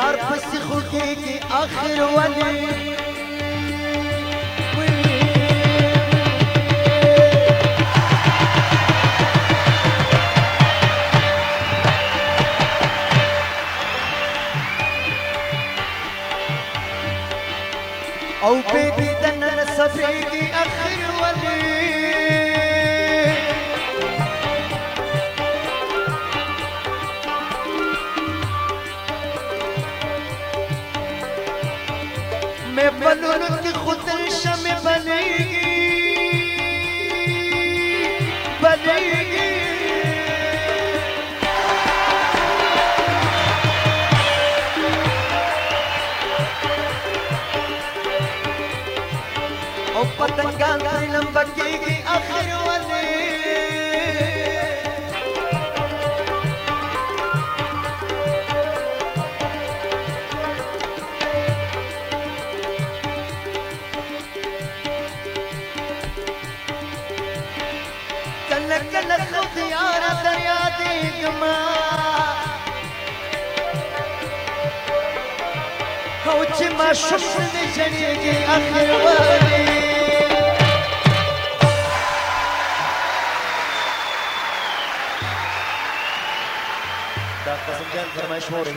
یار پس خوکیږي اخر ولې او بيتي دنا نصفيكي اخر ولي But. ما او چې ما شوم نه جنېږي اخر وایي دا قسم جان فرمایش موري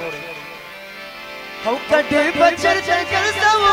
او کډه بچر څنګه ګرځاو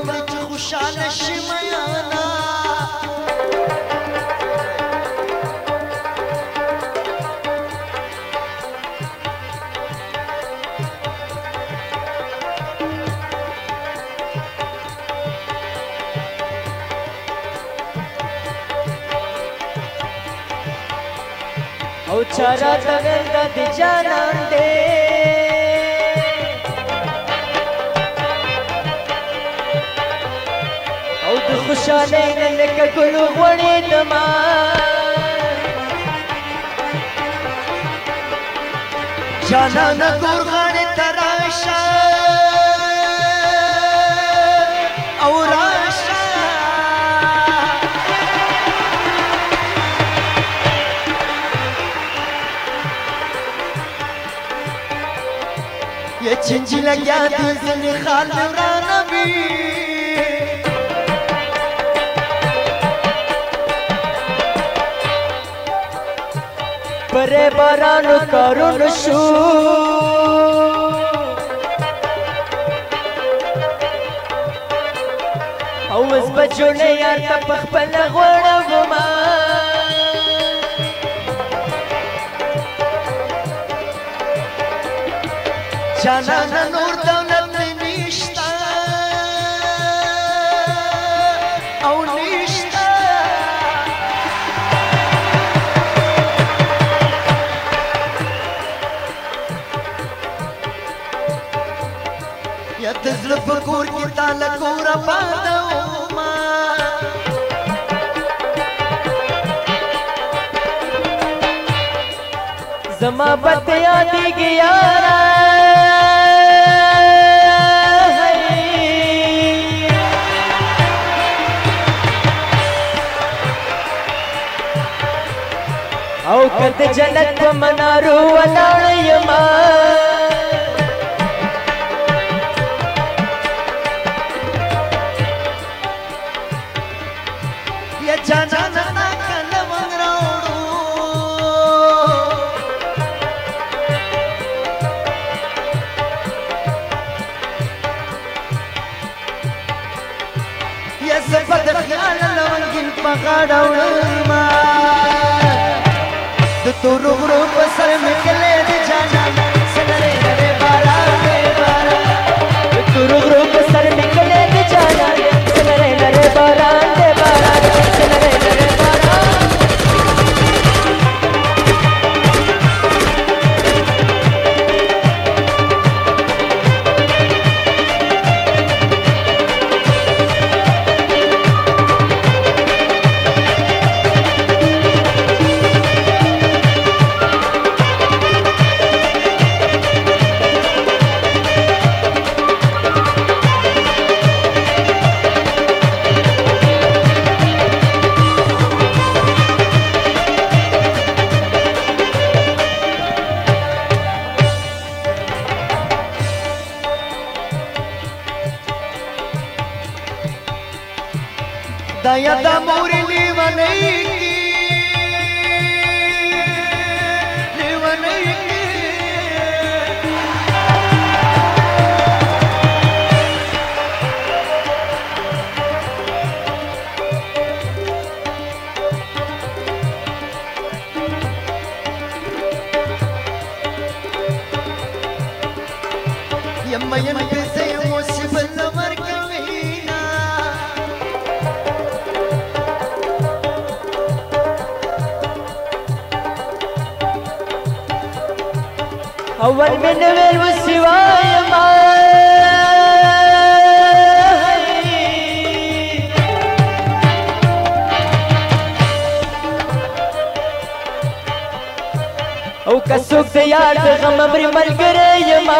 او چارا تغل د جانان دے او د خوشاله نن کګل وړې دما جانان کور غړ تراشه چنچ لگیا دی زن خال را نبی پره بارانو کارون شو او از بچو نه یار تا پخپل غوړم ما جانا نور دولت می نشتا او نشتا یا تزرف کور کی تالا کورا پاداو जमाबत आदि गया औकत जनत मनारो अनाणय मां Guru Pasal やった اول من ویل و سوای ما او کڅوک د یار د غم امر ملګری یما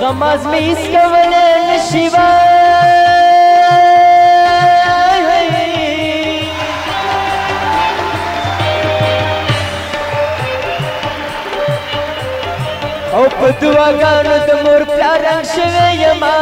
غم از میس کول نشي او په دعاګانو د مور پلار شوی یما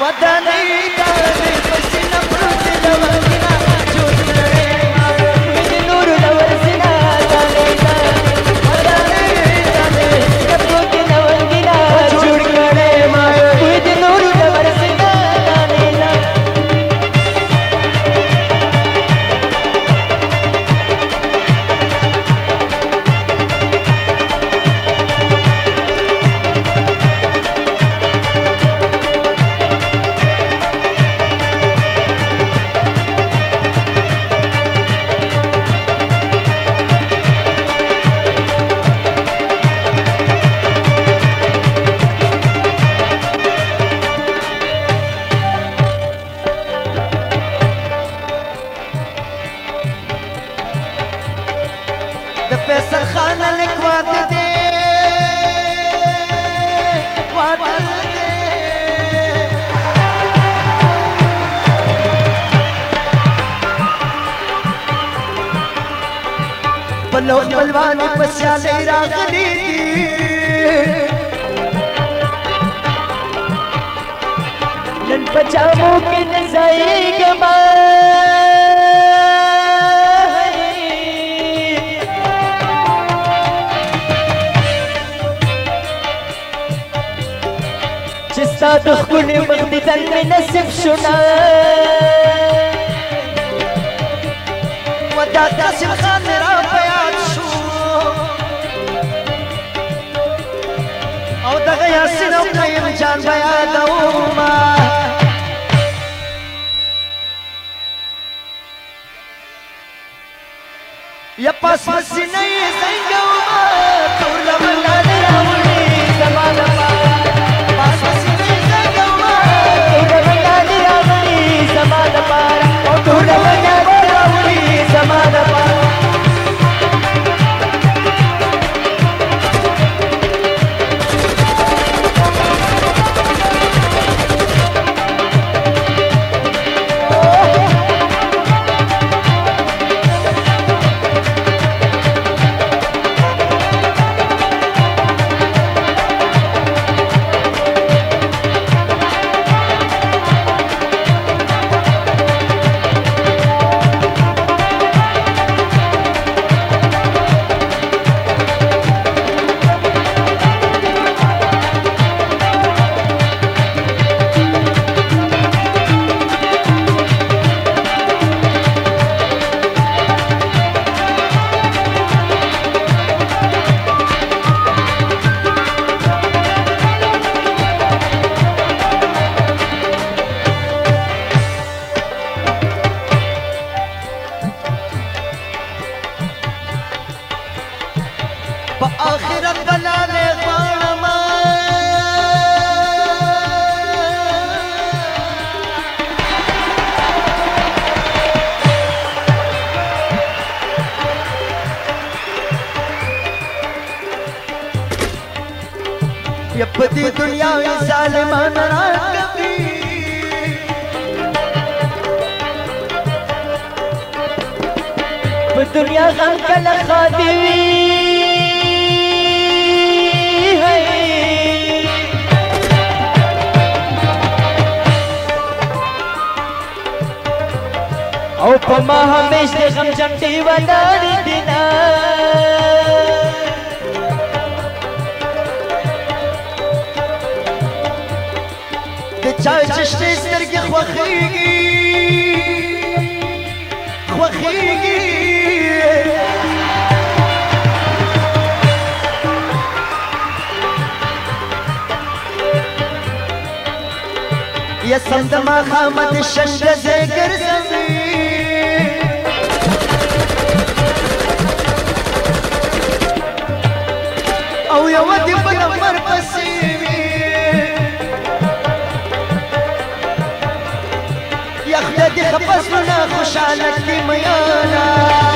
وطني داري पे सरखाना लिखवा दे बलो बलवान पश्याले दी जन के नजाई के बाद ستا د ښکلي مخ دیدن مې نصیب شونه و دا داسې خان مې را په یاد شو او دغه یاسین او قیم جان به یادومه یا پس پسینه یې څنګه यपती दुनिया में सालमान कभी दुनिया का कल खादी औपमा हमेशा हम चंडी बना چا چې شته سترګې خوخيږي خوخيږي یا سند ما خامت شش ذکر زمي او یو دی په نمبر پسې پسونه خوشاله کړي میانا